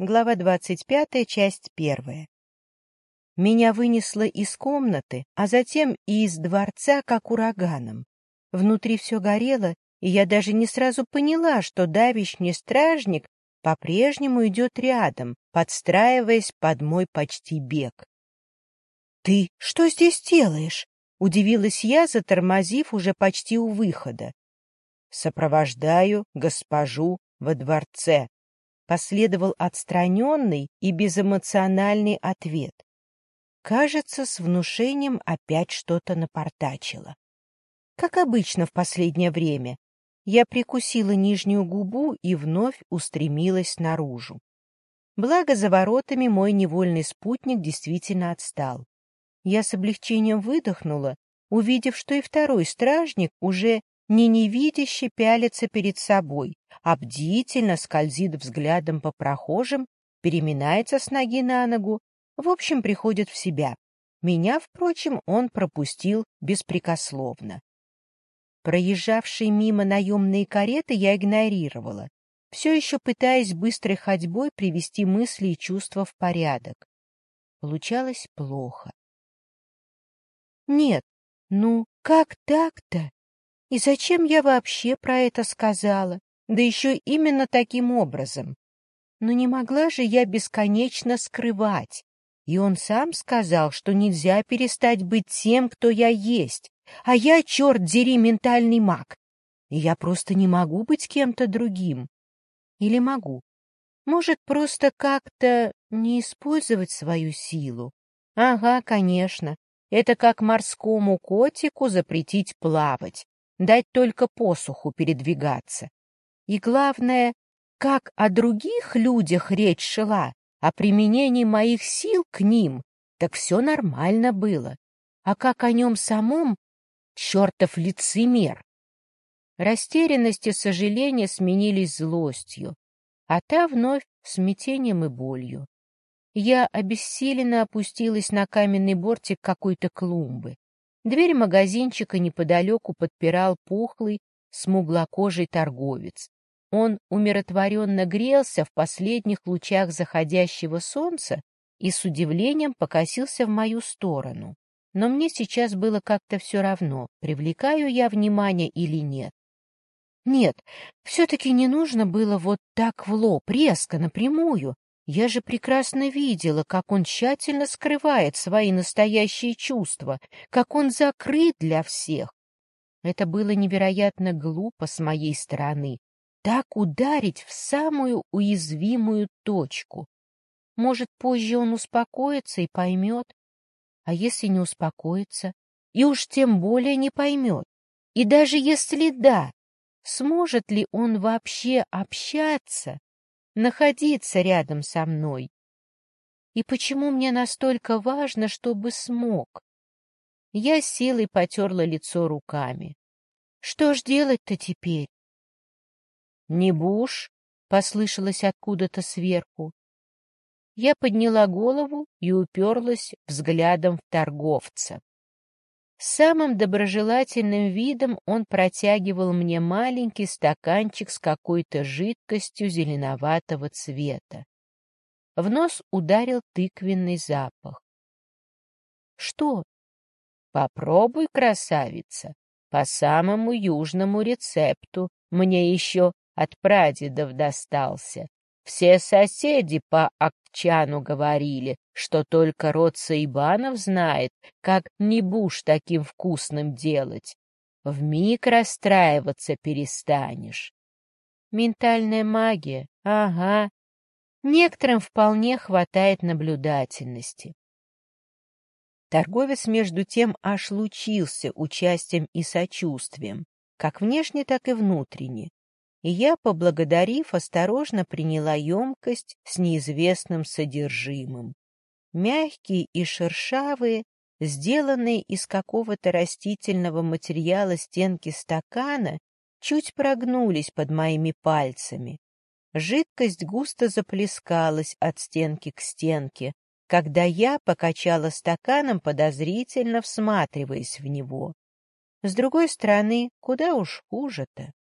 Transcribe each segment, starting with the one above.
Глава двадцать пятая, часть первая. Меня вынесло из комнаты, а затем и из дворца, как ураганом. Внутри все горело, и я даже не сразу поняла, что давишний стражник по-прежнему идет рядом, подстраиваясь под мой почти бег. — Ты что здесь делаешь? — удивилась я, затормозив уже почти у выхода. — Сопровождаю госпожу во дворце, Последовал отстраненный и безэмоциональный ответ. Кажется, с внушением опять что-то напортачило. Как обычно в последнее время, я прикусила нижнюю губу и вновь устремилась наружу. Благо, за воротами мой невольный спутник действительно отстал. Я с облегчением выдохнула, увидев, что и второй стражник уже не невидяще пялится перед собой, а бдительно скользит взглядом по прохожим, переминается с ноги на ногу, в общем, приходит в себя. Меня, впрочем, он пропустил беспрекословно. Проезжавшие мимо наемные кареты я игнорировала, все еще пытаясь быстрой ходьбой привести мысли и чувства в порядок. Получалось плохо. Нет, ну как так-то? И зачем я вообще про это сказала? Да еще именно таким образом. Но не могла же я бесконечно скрывать. И он сам сказал, что нельзя перестать быть тем, кто я есть. А я, черт дери, ментальный маг. И я просто не могу быть кем-то другим. Или могу? Может, просто как-то не использовать свою силу? Ага, конечно. Это как морскому котику запретить плавать дать только посуху передвигаться. И главное, как о других людях речь шла, о применении моих сил к ним, так все нормально было. А как о нем самом, чертов лицемер. Растерянность и сожаление сменились злостью, а та вновь смятением и болью. Я обессиленно опустилась на каменный бортик какой-то клумбы. Дверь магазинчика неподалеку подпирал пухлый, смуглокожий торговец. Он умиротворенно грелся в последних лучах заходящего солнца и с удивлением покосился в мою сторону. Но мне сейчас было как-то все равно, привлекаю я внимание или нет. Нет, все-таки не нужно было вот так в лоб, резко, напрямую, я же прекрасно видела, как он тщательно скрывает свои настоящие чувства, как он закрыт для всех. Это было невероятно глупо с моей стороны, так ударить в самую уязвимую точку. Может, позже он успокоится и поймет. А если не успокоится? И уж тем более не поймет. И даже если да, сможет ли он вообще общаться находиться рядом со мной. И почему мне настолько важно, чтобы смог? Я силой потерла лицо руками. Что ж делать-то теперь? — Не буш, — послышалось откуда-то сверху. Я подняла голову и уперлась взглядом в торговца. Самым доброжелательным видом он протягивал мне маленький стаканчик с какой-то жидкостью зеленоватого цвета. В нос ударил тыквенный запах. — Что? — Попробуй, красавица, по самому южному рецепту. Мне еще от прадедов достался. Все соседи по Акчану говорили, что только род Саибанов знает, как небуш таким вкусным делать. Вмиг расстраиваться перестанешь. Ментальная магия, ага. Некоторым вполне хватает наблюдательности. Торговец, между тем, аж лучился участием и сочувствием, как внешне, так и внутренне и я, поблагодарив, осторожно приняла емкость с неизвестным содержимым. Мягкие и шершавые, сделанные из какого-то растительного материала стенки стакана, чуть прогнулись под моими пальцами. Жидкость густо заплескалась от стенки к стенке, когда я покачала стаканом, подозрительно всматриваясь в него. С другой стороны, куда уж хуже-то.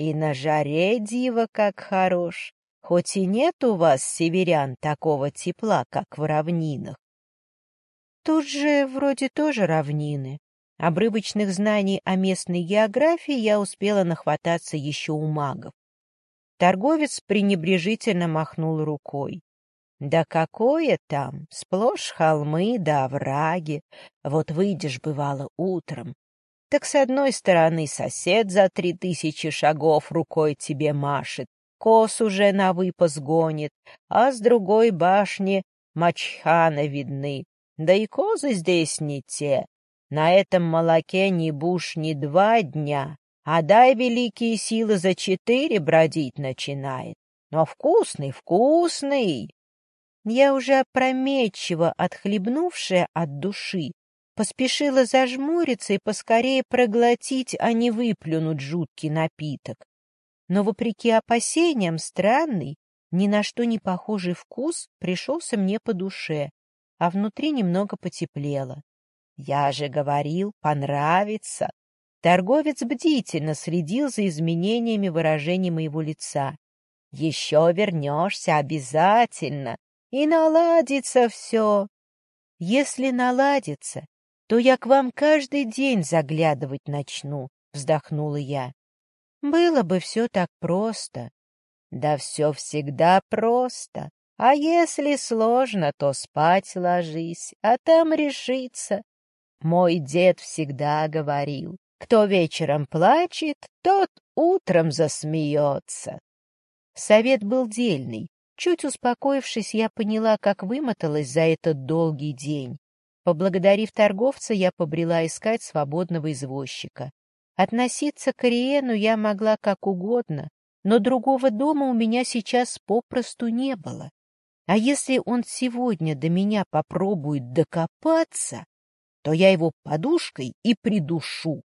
И на жаре диво как хорош. хоть и нет у вас, северян, такого тепла, как в равнинах. Тут же вроде тоже равнины. Обрывочных знаний о местной географии я успела нахвататься еще у магов. Торговец пренебрежительно махнул рукой. Да какое там, сплошь холмы да овраги. Вот выйдешь, бывало, утром. Так с одной стороны сосед за три тысячи шагов рукой тебе машет, кос уже на выпас гонит, а с другой башни мачхана видны. Да и козы здесь не те. На этом молоке ни буш ни два дня, а дай великие силы за четыре бродить начинает. Но вкусный, вкусный. Я уже опрометчиво отхлебнувшая от души, поспешила зажмуриться и поскорее проглотить, а не выплюнуть жуткий напиток. Но, вопреки опасениям, странный, ни на что не похожий вкус пришелся мне по душе, а внутри немного потеплело. Я же говорил, понравится. Торговец бдительно следил за изменениями выражения моего лица. Еще вернешься обязательно, и наладится все. Если наладится, то я к вам каждый день заглядывать начну, — вздохнула я. Было бы все так просто. Да все всегда просто. А если сложно, то спать ложись, а там решится. Мой дед всегда говорил, кто вечером плачет, тот утром засмеется. Совет был дельный. Чуть успокоившись, я поняла, как вымоталась за этот долгий день. Поблагодарив торговца, я побрела искать свободного извозчика. Относиться к Ариену я могла как угодно, но другого дома у меня сейчас попросту не было. А если он сегодня до меня попробует докопаться, то я его подушкой и придушу.